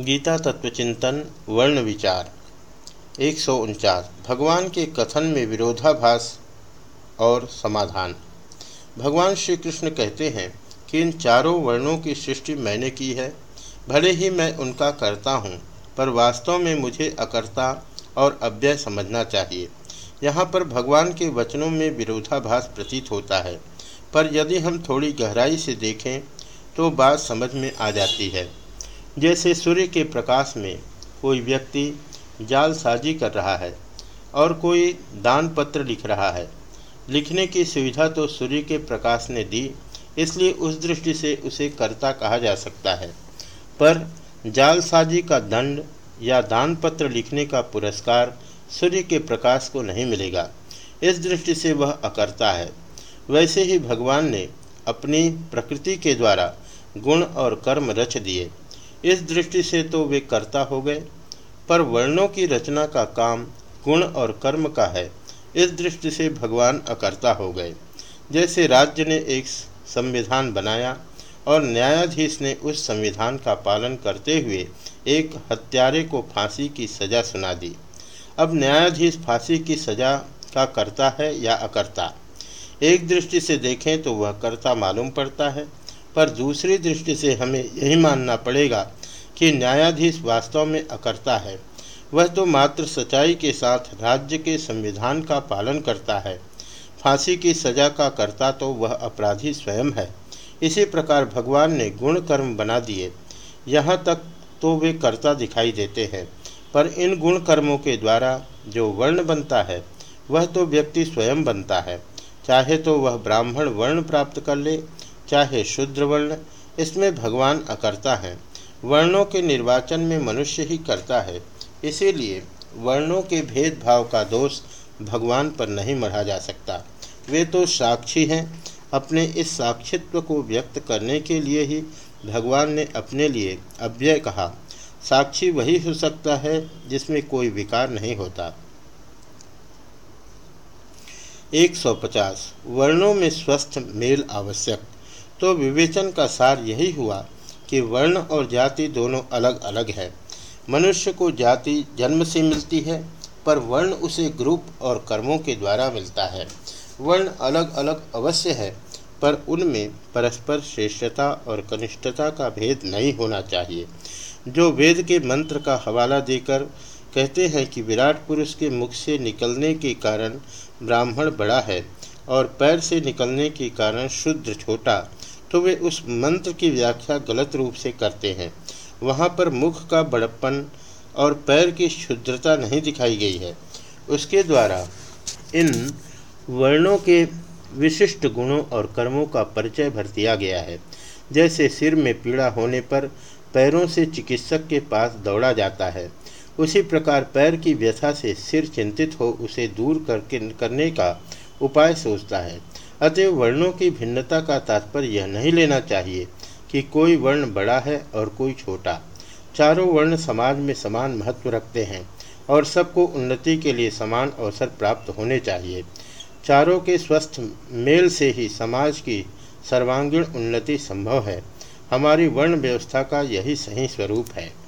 गीता तत्वचिंतन, वर्ण विचार, एक सौ उनचास। भगवान के कथन में विरोधाभास और समाधान। भगवान श्री कृष्ण कहते हैं कि इन चारों वर्णों की सृष्टि मैंने की है। भले ही मैं उनका करता हूँ, पर वास्तव में मुझे अकर्ता और अव्यय समझना चाहिए। यहाँ पर भगवान के वचनों में विरोधाभास प्रतीत होता है। पर यदि हम थोड़ी गहराई से देखें तो बात समझ में आ जाती है। जैसे सूर्य के प्रकाश में कोई व्यक्ति जालसाजी कर रहा है और कोई दान पत्र लिख रहा है। लिखने की सुविधा तो सूर्य के प्रकाश ने दी, इसलिए उस दृष्टि से उसे कर्ता कहा जा सकता है। पर जालसाजी का दंड या दान पत्र लिखने का पुरस्कार सूर्य के प्रकाश को नहीं मिलेगा। इस दृष्टि से वह अकर्ता है। वैसे ही भगवान ने अपनी प्रकृति के द्वारा गुण और कर्म रच दिए। इस दृष्टि से तो वे कर्ता हो गए, पर वर्णों की रचना का काम गुण और कर्म का है। इस दृष्टि से भगवान अकर्ता हो गए। जैसे राज्य ने एक संविधान बनाया और न्यायाधीश ने उस संविधान का पालन करते हुए एक हत्यारे को फांसी की सजा सुना दी। अब न्यायाधीश फांसी की सजा का करता है या अकर्ता? एक दृष्टि से देखें तो वह कर्ता मालूम पड़ता है, पर दूसरी दृष्टि से हमें यही मानना पड़ेगा कि न्यायाधीश वास्तव में अकर्ता है। वह तो मात्र सच्चाई के साथ राज्य के संविधान का पालन करता है। फांसी की सजा का कर्ता तो वह अपराधी स्वयं है। इसी प्रकार भगवान ने गुण कर्म बना दिए। यहाँ तक तो वे कर्ता दिखाई देते हैं। पर इन गुण कर्मों के द्वारा जो वर्ण बनता है, वह तो व्यक्ति स्वयं बनता है। चाहे तो वह ब्राह्मण वर्ण प्राप्त कर ले, चाहे शूद्र वर्ण, इसमें भगवान अकर्ता हैं। वर्णों के निर्वाचन में मनुष्य ही करता है। इसीलिए वर्णों के भेदभाव का दोष भगवान पर नहीं मढ़ा जा सकता। वे तो साक्षी हैं। अपने इस साक्षित्व को व्यक्त करने के लिए ही भगवान ने अपने लिए अव्यय कहा। साक्षी वही हो सकता है जिसमें कोई विकार नहीं होता। 150 वर्णों में स्वस्थ मेल आवश्यक। तो विवेचन का सार यही हुआ कि वर्ण और जाति दोनों अलग अलग है। मनुष्य को जाति जन्म से मिलती है, पर वर्ण उसे ग्रुप और कर्मों के द्वारा मिलता है। वर्ण अलग अलग अवश्य है, पर उनमें परस्पर श्रेष्ठता और कनिष्ठता का भेद नहीं होना चाहिए। जो वेद के मंत्र का हवाला देकर कहते हैं कि विराट पुरुष के मुख से निकलने के कारण ब्राह्मण बड़ा है और पैर से निकलने के कारण शुद्र छोटा तो वे उस मंत्र की व्याख्या गलत रूप से करते हैं। वहाँ पर मुख का बड़प्पन और पैर की शुद्धता नहीं दिखाई गई है। उसके द्वारा इन वर्णों के विशिष्ट गुणों और कर्मों का परिचय भर दिया गया है। जैसे सिर में पीड़ा होने पर पैरों से चिकित्सक के पास दौड़ा जाता है। उसी प्रकार पैर की व्यथा से सिर चिंतित हो उसे दूर करके करने का उपाय सोचता है। अतएव वर्णों की भिन्नता का तात्पर्य यह नहीं लेना चाहिए कि कोई वर्ण बड़ा है और कोई छोटा। चारों वर्ण समाज में समान महत्व रखते हैं और सबको उन्नति के लिए समान अवसर प्राप्त होने चाहिए। चारों के स्वस्थ मेल से ही समाज की सर्वांगीण उन्नति संभव है। हमारी वर्ण व्यवस्था का यही सही स्वरूप है।